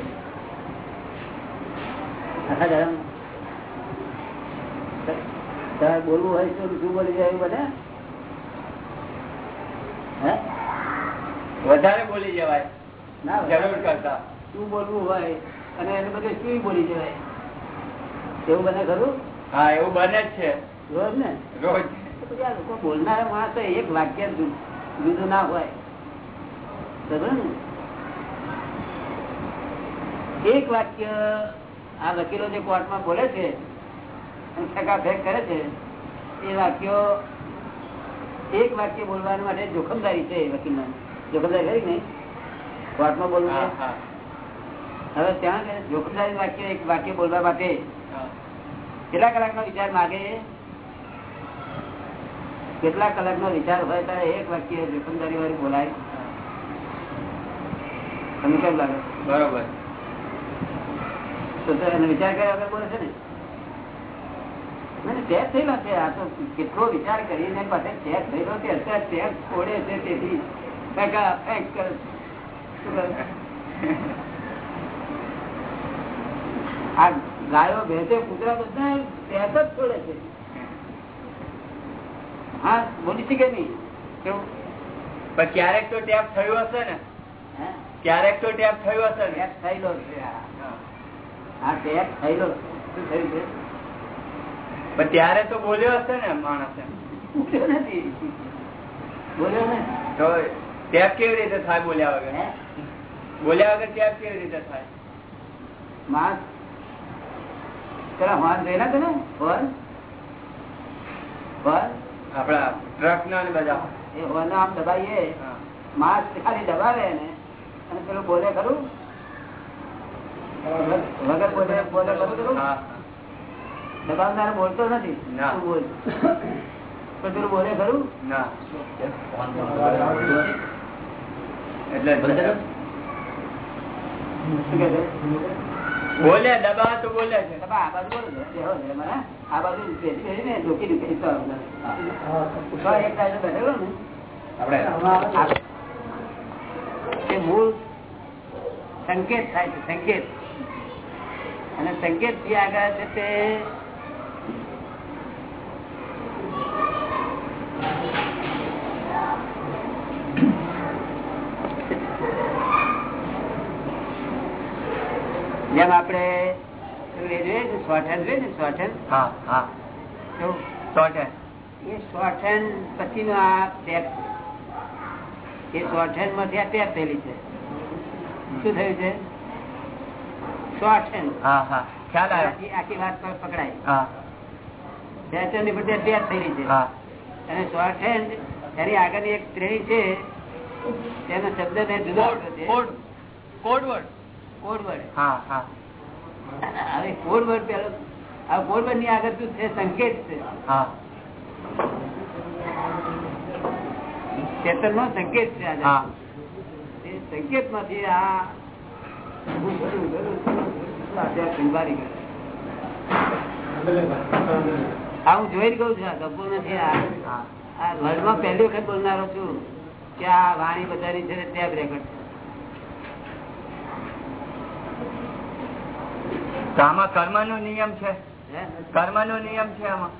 Speaker 1: આખા ધર્મ તમારે બોલવું હોય તો શું બોલી જાય એવું હે?
Speaker 5: વધારે બોલી જવાય. જરૂર કરતા.
Speaker 1: શું બોલવું હોય અને એને બધે શું બોલી જવાય એવું બને ખરું?
Speaker 5: હા એવું બને જ છે.
Speaker 1: રોજ ને?
Speaker 5: રોજ.
Speaker 1: લોકો બોલનારા માણસ એક વાક્ય જુદું ના હોય. બરોબર ને? એક વાક્ય આ વકીલો જે કોર્ટમાં બોલે છે ફેંકાફેંક કરે છે એ વાક્યો એક વાક્ય બોલવા માટે જોખમદારી છે વકીલમાં. જોખમદારી ખરી ને કોર્ટમાં બોલવું હવે ત્યાં જોખમદારી વાક્ય એક વાક્ય બોલવા માટે કેટલા કલાકનો વિચાર માગે? કેટલા કલાકનો વિચાર હોય ત્યારે એક વાક્ય જોખમદારી વાળી બોલાય? તમને કેમ લાગે?
Speaker 5: બરોબર.
Speaker 1: તો એનો વિચાર કર્યા વગર બોલે છે ને? ટેપ થયેલા છે. આ તો કેટલો વિચાર કરીને પાસે ટેપ થયેલો છે. અત્યારે ટેપ છોડે છે તેથી. ફેંકા ફેંક કરે છે. આ ગાયો ભેંસે કૂતરા બધા ટેપ જ છોડે છે. હા બોલી શકે નહીં?
Speaker 5: પણ ક્યારેક તો ટેપ થયું હશે ને? ક્યારેક તો ટેપ થયું હશે ને?
Speaker 1: ટેપ થયેલો છે
Speaker 5: હા.
Speaker 1: ટેપ થયેલો શું થયું છે?
Speaker 5: પણ ત્યારે તો બોલ્યો હશે ને માણસે?
Speaker 1: બોલ્યો ને?
Speaker 5: તો ટેપ કેવી રીતે થાય બોલ્યા વગર બોલ્યા વગર ટેપ કેવી રીતે થાય?
Speaker 1: માસ હોર્ન જોયેલા ને હોર્ન? હોર્ન?
Speaker 5: આપડા ટ્રક ના બધા.
Speaker 1: એ હોર્ન આમ દબાઈએ
Speaker 5: હા.
Speaker 1: ખાલી દબાવે ને અને પેલું બોલે ખરું? વગર બોલે બોલે ખરું દબાવનાર બોલતો નથી
Speaker 5: ના.
Speaker 1: તું બોલ. પેલું બોલે ખરું?
Speaker 5: ના.
Speaker 1: એટલે
Speaker 5: બોલે દબા તો બોલે છે.
Speaker 1: આ બાજુ બોલો છે. આ બાજુ બેસી બેસીને ઢોકી ઢોકી તો એક સાઈડે બેઠેલો ને, આ- તે મૂળ સંકેત થાય છે સંકેત. અને સંકેતથી આગળ છે તે જેમ આપણે પેલું એ જોઈએ ને શોર્ટહેન્ડ જોઈએ ને શોર્ટહેન્ડ
Speaker 5: હા હા
Speaker 1: એવું
Speaker 5: શોર્ટ
Speaker 1: એ શોર્ટહેન્ડ પછીનો આ ટેપ એ શોર્ટહેન્ડમાંથી આ ટેપ થયેલી છે શું થયું છે શોર્ટહેન્ડ
Speaker 5: હા હા ખ્યાલ આપણે
Speaker 1: આખી આખી વાત પર પકડાય.
Speaker 5: હા.
Speaker 1: ની બધી થયેલી છે. અને શોર્ટ હેન્ડ એની આગળની એક શ્રેણી છે. તેનો શબ્દ ને જુદો છે.
Speaker 5: કોડવર્ડ હા હા.
Speaker 1: હવે કોડ પેલો આ કોડની આગળ શું છે? સંકેત છે.
Speaker 5: હા.
Speaker 1: ચેતન નો સંકેત છે સંકેતમાંથી આ હું જોઈ ગયું છું આ ગપ્પો નથી આ વર્લ્ડમાં પહેલી વખત બોલનારો છું કે આ વાણી બધાની છે ટેપ રેકોર્ડ
Speaker 5: તો આમાં કર્મ નો નિયમ છે? કર્મ નો નિયમ છે આમાં?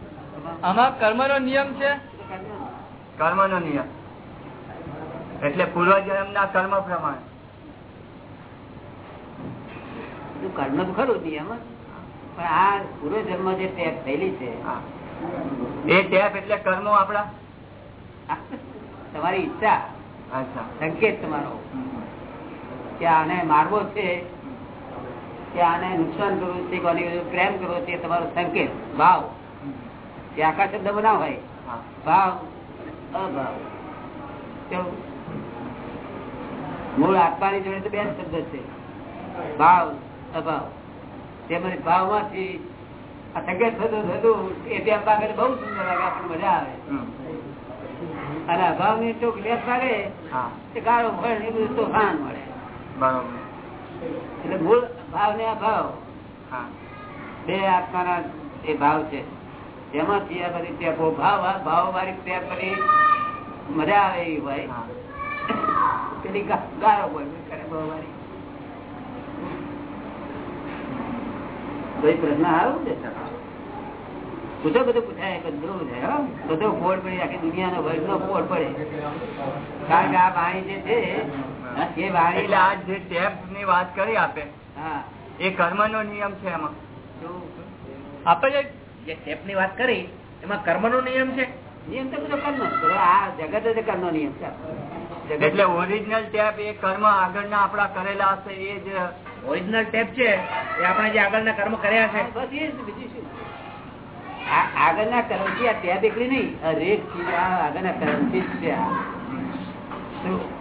Speaker 6: આમાં કર્મ નો નિયમ છે?
Speaker 5: કર્મ નો નિયમ. એટલે પૂર્વજન્મ ના કર્મ પ્રમાણે.
Speaker 1: કર્મ તો ખરું નિયમ પણ આ પૂર્વજન્મ જે ટેપ થયેલી છે
Speaker 5: હા. એ ટેપ એટલે કર્મો આપડા
Speaker 1: તમારી ઈચ્છા
Speaker 5: અચ્છા.
Speaker 1: સંકેત તમારો કે આને મારવો છે કે આને નુકસાન કરવું છે કોની પ્રેમ કરવો છે તમારો સંકેત. ભાવ. એ આખા શબ્દ ના હોય ભાવ અભાવ? મૂળ આત્માની જોડે તો બે શબ્દ છે. ભાવ અભાવ. તેમાંથી ભાવમાંથી આ સંકેત થતું થતું એ ત્યાં પાકે બહુ સુંદર લાગે આપણને મજા આવે. અને અભાવની ચોક લેસ લાગે
Speaker 5: હા.
Speaker 1: તે ગાળો ફળ એ બધું તોફાન મળે.
Speaker 5: બરોબર.
Speaker 1: એટલે મૂળ ભાવ ને અભાવ બે આત્માના એ ભાવ છે. જેમાંથી આ બધી ટેપો ભાવ ભાવ વાળી ટેપ બધી મજા આવે એવી હોય. પેલી ગારો હોય કોઈ પ્રશ્ન આવું છે? પૂછો બધું પૂછાય બધું પૂછાય હો. બધો ફોડ પડે આખી દુનિયાનો વર્લ્ડ નો ફોડ પડે. કારણ કે આ વાણી જે છે એ વાણી
Speaker 5: એટલે આ જે ટેપની વાત કરી આપે એ કર્મ નો નિયમ છે એમાં. આપણે જે
Speaker 4: સ્ટેપની વાત કરી એમાં કર્મ નો નિયમ છે?
Speaker 1: નિયમ તો બધો કર્મ આ જગત જ કર્મ નિયમ છે. જગત
Speaker 5: એટલે ઓરિજિનલ ટેપ એ કર્મ આગળના આપડા કરેલા હશે એ જ
Speaker 4: ઓરિજિનલ ટેપ છે એ આપણે જે આગળના કર્મ કર્યા છે.
Speaker 1: બસ એ જ બીજું શું? આ- આગળના કર્મથી આ ટેપ એકલી નહીં આ આગળ ચીજ આ આગળના જ છે શું?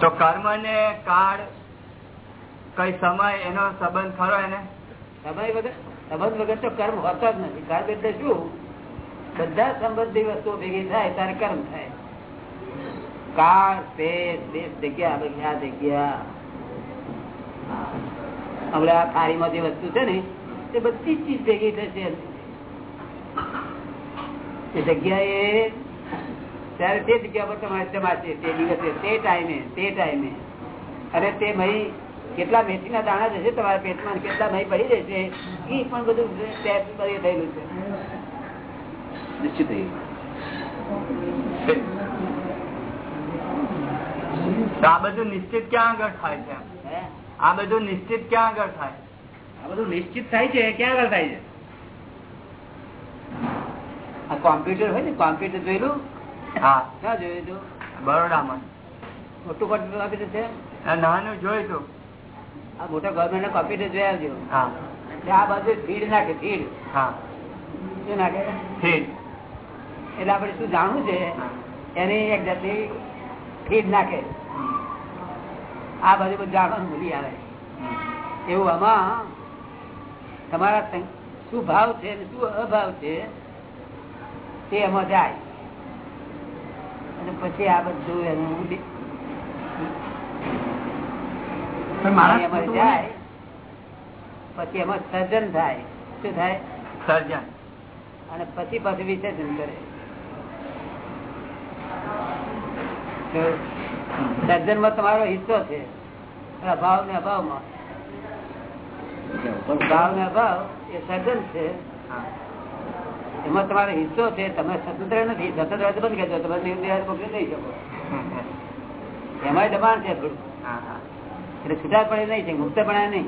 Speaker 5: તો કર્મ ને કાળ કઈ સમય, એનો સંબંધ ખરો એને?
Speaker 1: સમય વગર સંબંધ વગર તો કર્મ હોતો જ નથી. કર્મ એટલે શું? બધા સંબંધી વસ્તુઓ ભેગી થાય, ત્યારે કર્મ થાય. જે વસ્તુ છે ને તે બધી ચીજ ભેગી થશે એ ત્યારે તે જગ્યા પર તમારે જમાશે તે દિવસે, તે ટાઈમે તે ટાઈમે. અને તે મહી કેટલા મેથીના દાણા જશે તમારા પેટમાં કેટલા નહીં પડી જશે એ પણ બધું થયેલું છે. નિશ્ચિત
Speaker 5: આ બધું નિશ્ચિત ક્યાં આગળ થાય છે? આ બધું નિશ્ચિત ક્યાં આગળ થાય?
Speaker 4: આ બધું નિશ્ચિત થાય છે ક્યાં આગળ થાય છે?
Speaker 1: આ કોમ્પ્યુટર હોય ને કોમ્પ્યુટર જોયેલું?
Speaker 5: હા.
Speaker 1: ક્યાં જોયું તું?
Speaker 5: બરોડામાં.
Speaker 1: મોટું કોમ્પ્યુટર છે?
Speaker 5: નાનું જોયું તું.
Speaker 1: આ મોટા ગવર્મેન્ટ કોમ્પ્યુટર જોઈ આવજો. આ બાજુ ફીડ નાખે ફીડ શું નાખે?
Speaker 5: ફીડ
Speaker 1: એટલે આપણે શું જાણવું છે? એની એક જાતની ફીડ નાખે. આ બાજુ બધું જાણવાનું ભૂલી આવે. એવું આમાં તમારા શું ભાવ છે અને શું અભાવ છે તે એમાં જાય. અને પછી આ બધું એનું એમાં જાય. પછી એમાં સર્જન થાય. શું થાય?
Speaker 5: સર્જન.
Speaker 1: અને પછી પાછું વિસર્જન કરે. સર્જનમાં તમારો હિસ્સો છે. અભાવ ને અભાવમાં. ભાવ ને અભાવ એ સર્જન છે.
Speaker 5: હા.
Speaker 1: એમાં તમારો હિસ્સો છે. તમે સ્વતંત્ર નથી. સ્વતંત્ર બંધ કહેજો તમે નહીં શકો. એમાં દબાણ છે થોડું
Speaker 5: હા હા.
Speaker 1: એટલે છૂટા પડે નહીં છે ગુપ્ત પણ નહીં.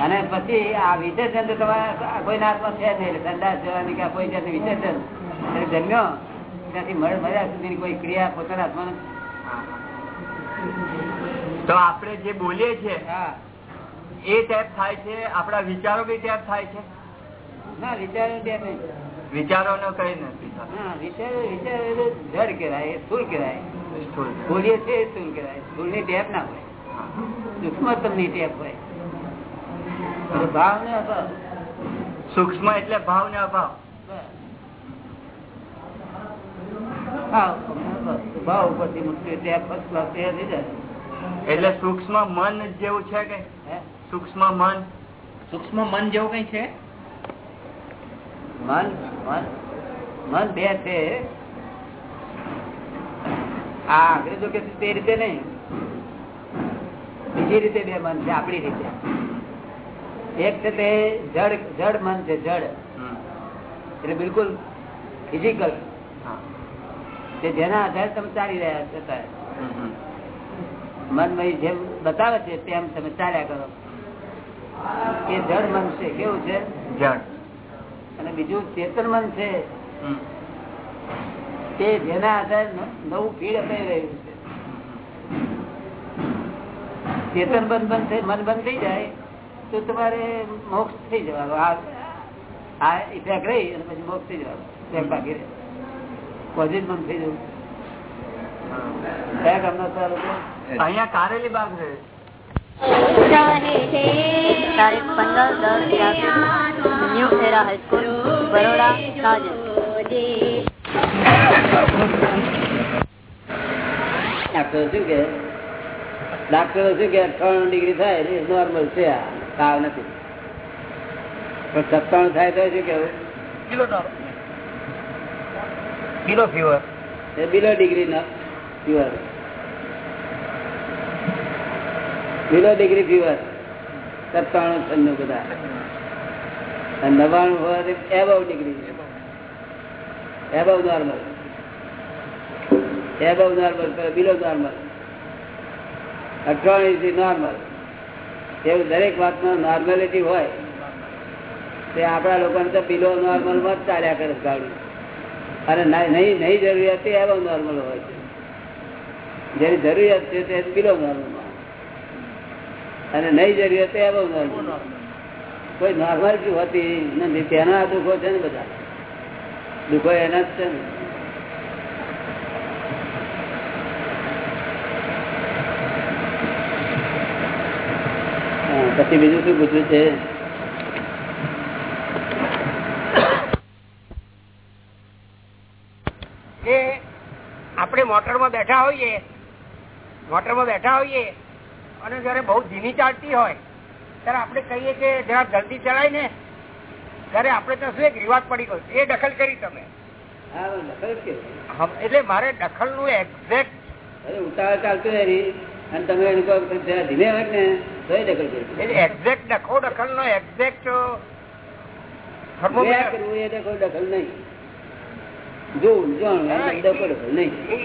Speaker 1: અને પછી આ વિસર્જન તો તમારા કોઈ હાથમાં છે નહીં એટલે સંદાસ જવાની કે કોઈ જાતનું વિસર્જન એટલે જન્મ્યો ત્યાંથી મર્યા સુધીની કોઈ ક્રિયા પોતાના હાથમાં
Speaker 5: તો આપણે જે બોલીએ છીએ એ ટેપ થાય છે આપણા વિચારો બી ટેપ થાય છે?
Speaker 1: ના વિચારો ટેપ નહીં.
Speaker 5: વિચારો નો કઈ નથી
Speaker 1: વિચારો વિચારો જડ કહેવાય સુર કહેવાય. બોલીએ છીએ શું કહેવાય? સ્થૂળની ટેપ ના હોય.
Speaker 5: હા.
Speaker 1: સૂક્ષ્મતમની ટેપ હોય. ભાવ ને અભાવ.
Speaker 5: સૂક્ષ્મ એટલે ભાવ ને અભાવ.
Speaker 1: ભાવ. ભાવ ઉપરથી મુક્તિ ટેપ first class તૈયાર થઈ જાય.
Speaker 5: એટલે સૂક્ષ્મ મન જેવું છે કે?
Speaker 1: હે?
Speaker 5: સૂક્ષ્મ મન.
Speaker 4: સૂક્ષ્મ મન જેવું કઈ છે?
Speaker 1: મન મન. મન બે છે. આ અંગ્રેજો કે તે રીતે નહીં. બીજી રીતે બે મન છે આપણી રીતે. એક છે તે જડ જડ મન છે જડ. એટલે બિલકુલ ફિઝિકલ
Speaker 5: હા.
Speaker 1: કે જેના આધારે તમે ચાલી રહ્યા છો અત્યારે. મનમય જેમ બતાવે છે તેમ તમે ચાલ્યા કરો. એ જડ મન છે કેવું છે?
Speaker 5: જડ.
Speaker 1: અને બીજું ચેતન મન છે. તે જેના આધારે નવું ફીડ અપાઈ રહ્યું છે. ચેતન બંધ બંધ થઈ મન બંધ થઈ જાય તો તમારે મોક્ષ થઈ જવાનો. આ આ ઇફેક્ટ રહી અને પછી મોક્ષ થઈ જવાનો. બાકી રહે. પોઝિટ બંધ થઈ જવું. કયા ગામના છો
Speaker 5: અહીંયા કારેલી બાગ છે.
Speaker 7: તારીખ પંદર દસ new new era high school Baroda Sajan
Speaker 1: doctor શું કે ડાક્ટરો શું કે અઠાણું ડિગ્રી થાય એ નોર્મલ છે આ. તાવ નથી. પણ સત્તાણું થાય તો શું કેવું
Speaker 3: કિલો ફીવર
Speaker 1: એ બિલો ડિગ્રી ના ફીવર બિલો ડિગ્રી ફીવર સત્તાણું છન્નું બધા. નવાણું હોય above degree above normal above normal below normal અઠવાડિયું નોર્મલ એવું દરેક વાતમાં નોર્મેલિટી હોય, તે આપણા લોકોને તો બિલો નોર્મલમાં જ ચાલ્યા કરે ગાડી અને નહીં નહીં જરૂરિયાત એવો નોર્મલ હોય છે. જેની જરૂરિયાત છે તે બિલો નોર્મલમાં અને નહીં જરૂરિયાત એવો નોર્મલ કોઈ નોર્માલિટી હોતી નથી. તેના દુઃખો છે ને બધા. દુઃખો એના જ છે ને. પછી બીજું શું પૂછવું છે?
Speaker 8: કે આપણે મોટરમાં બેઠા હોઈએ, મોટરમાં બેઠા હોઈએ, અને જયારે બહુ ધીમી ચાલતી હોય, ત્યારે આપણે કહીએ કે જરા જલ્દી ચલાય ને. ત્યારે આપડે તો શું એક રિવાજ પડી ગયો એ દખલ કરી તમે. એટલે મારે દખલનું એક્ઝેક્ટ
Speaker 1: ઉતાવળ ચાલતું અને તમે એને કહો ધીમે હોય ને તો એ દખલ કરી
Speaker 8: એટલે એક્ઝેક્ટ ડખો દખલ નો એક્ઝેક્ટ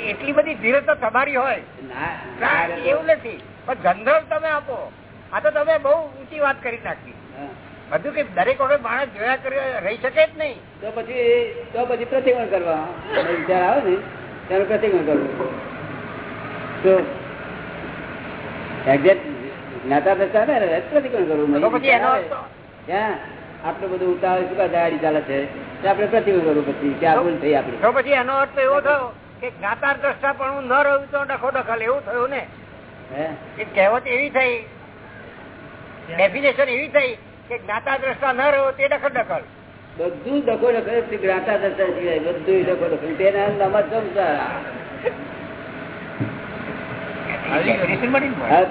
Speaker 8: એટલી બધી ધીરજ તો તમારી હોય. એવું નથી. પણ જનરલ તમે આપો. આ તો તમે બહુ ઊંચી વાત કરી નાખી. બધું કે દરેક વખત માણસ જોયા કરે રહી શકે જ નહીં.
Speaker 1: તો પછી તો પછી પ્રતિક્રમણ કરવા. વિચાર આવે ને ત્યારે પ્રતિક્રમણ કરવું. તો એક્ઝેક્ટ જ્ઞાતા થતા ને પ્રતિક્રમણ કરવું
Speaker 8: તો પછી એનો અર્થ
Speaker 1: આટલું બધું ઉતાવળ શું ગાડી ચાલે છે. આપણે પ્રતિક્રમણ કરવું પછી ત્યાં ભૂલ થઈ આપડે
Speaker 8: તો પછી એનો અર્થ એવો થયો કે જ્ઞાતા દ્રષ્ટા પણ હું ન રહ્યું તો ડખો ડખલ એવું થયું ને?
Speaker 1: હે?
Speaker 8: કહેવત એવી થઈ ડેફિનેશન એવી થઈ કે જ્ઞાતા દ્રષ્ટા ન રહ્યો તે દખલ દખલ
Speaker 1: બધું ડખો ડખો જ્ઞાતા દશા સિવાય બધું ડખો ડખો. તેના નામ સંસાર.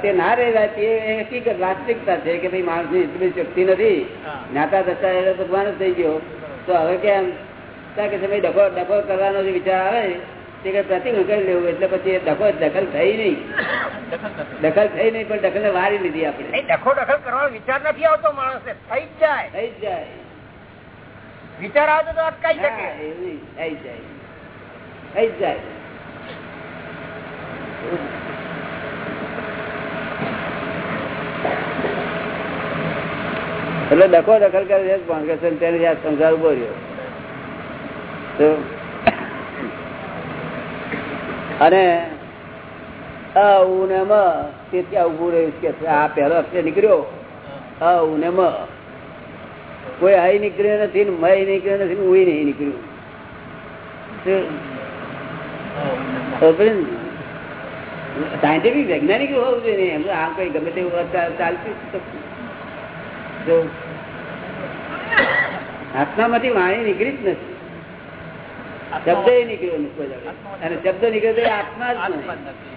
Speaker 1: તે ના રહેવાય તે હકીકત વાસ્તવિકતા છે કે ભાઈ માણસની એટલી શક્તિ નથી. જ્ઞાતા દશા એટલે ભગવાન જ થઈ ગયો. તો હવે કેમ? કારણ કે ભાઈ ડખો ડખો કરવાનો જે વિચાર આવે તે કે કરી લેવું એટલે પછી એ દખલ થઈ નહીં. દખલ થઈ નહીં પણ દખલ વારી લીધી આપણે.
Speaker 8: દખો દખલ કરવાનો વિચાર નથી આવતો માણસને થઈ જ જાય.
Speaker 1: થઈ જાય.
Speaker 8: વિચાર આવતો તો અટકાઈ શકે.
Speaker 1: થઈ જાય. થઈ જાય. એટલે દખો દખલ કરે છે પણ કે છે તેને સંસાર અને ને મ તે ત્યાં ઉભું રહ્યું કે આ પહેલો અક્ષર નીકળ્યો. અને મ કોઈ આઈ નીકળ્યું નથી મય નીકળ્યું નથી ઉઈ નહીં નીકળ્યું. સાયન્ટિફિક વૈજ્ઞાનિક હોવું જોઈએ એમ. આમ કઈ ગમે તેવું ચાલતી નથી. આત્મામાંથી વાણી નીકળી જ નથી. શબ્દ એ નીકળ્યો. અને શબ્દ નીકળ્યો તો આત્મા જ નથી.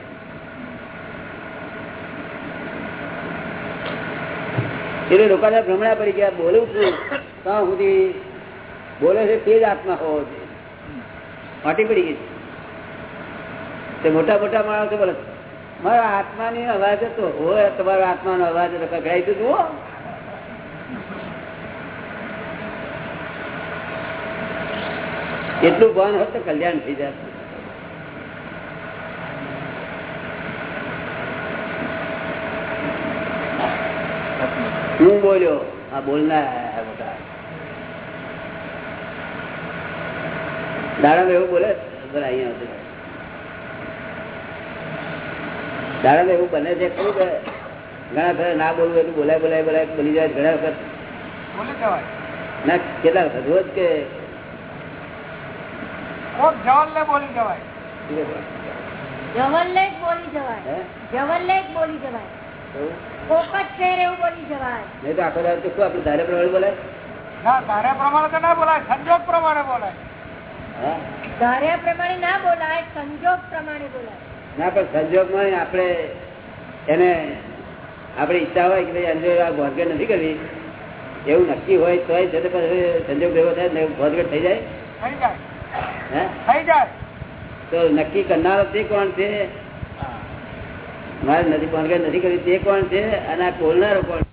Speaker 1: એટલે લોકોને ભ્રમણા પડી ગયા બોલું છું ત્યાં સુધી બોલે છે તે જ આત્મા હોવો જોઈએ. માટી પડી ગઈ છે. તે મોટા મોટા માણસો બોલે મારા આત્માની અવાજ હતો હોય તમારો આત્માનો અવાજ કકડાઈ તો જુઓ. એટલું ભાન હોત તો કલ્યાણ થઈ જાય. હું બોલ્યો? આ બોલનાર બધા. એવું બોલે બધા અહીંયા દાડામાં એવું બને છે ખરું કે ઘણા ખરા ના બોલવું એટલું બોલાય બોલાય બોલાય બોલી જાય ઘણા વખત.
Speaker 8: બોલી
Speaker 1: ના કેટલા વખત? રોજ કે
Speaker 8: કોક બોલી જવાય.
Speaker 2: જવલ્લે જ બોલી જવાય. જવલ્લે જ બોલી જવાય. કોક જ ફેર એવું બોલી જવાય.
Speaker 1: નહીં તો આખો દાડો શું આપણે ધારે પ્રમાણે બોલાય?
Speaker 8: ના તારે પ્રમાણે તો ના બોલાય સંજોગ પ્રમાણે બોલાય.
Speaker 2: ધારે પ્રમાણે ના બોલાય સંજોગ પ્રમાણે બોલાય.
Speaker 1: ના પણ સંજોગમાં આપણે એને આપણી ઈચ્છા હોય કે ભાઈ અંજો આ નથી કરવી. એવું નક્કી હોય તો સંજોગ ભેગો થાય ને ભોજગટ થઈ જાય.
Speaker 8: થઈ જાય
Speaker 1: તો નક્કી કરનારો તે કોણ છે? મારે નથી ભોજગટ નથી કર્યું તે કોણ છે? અને આ બોલનારો કોણ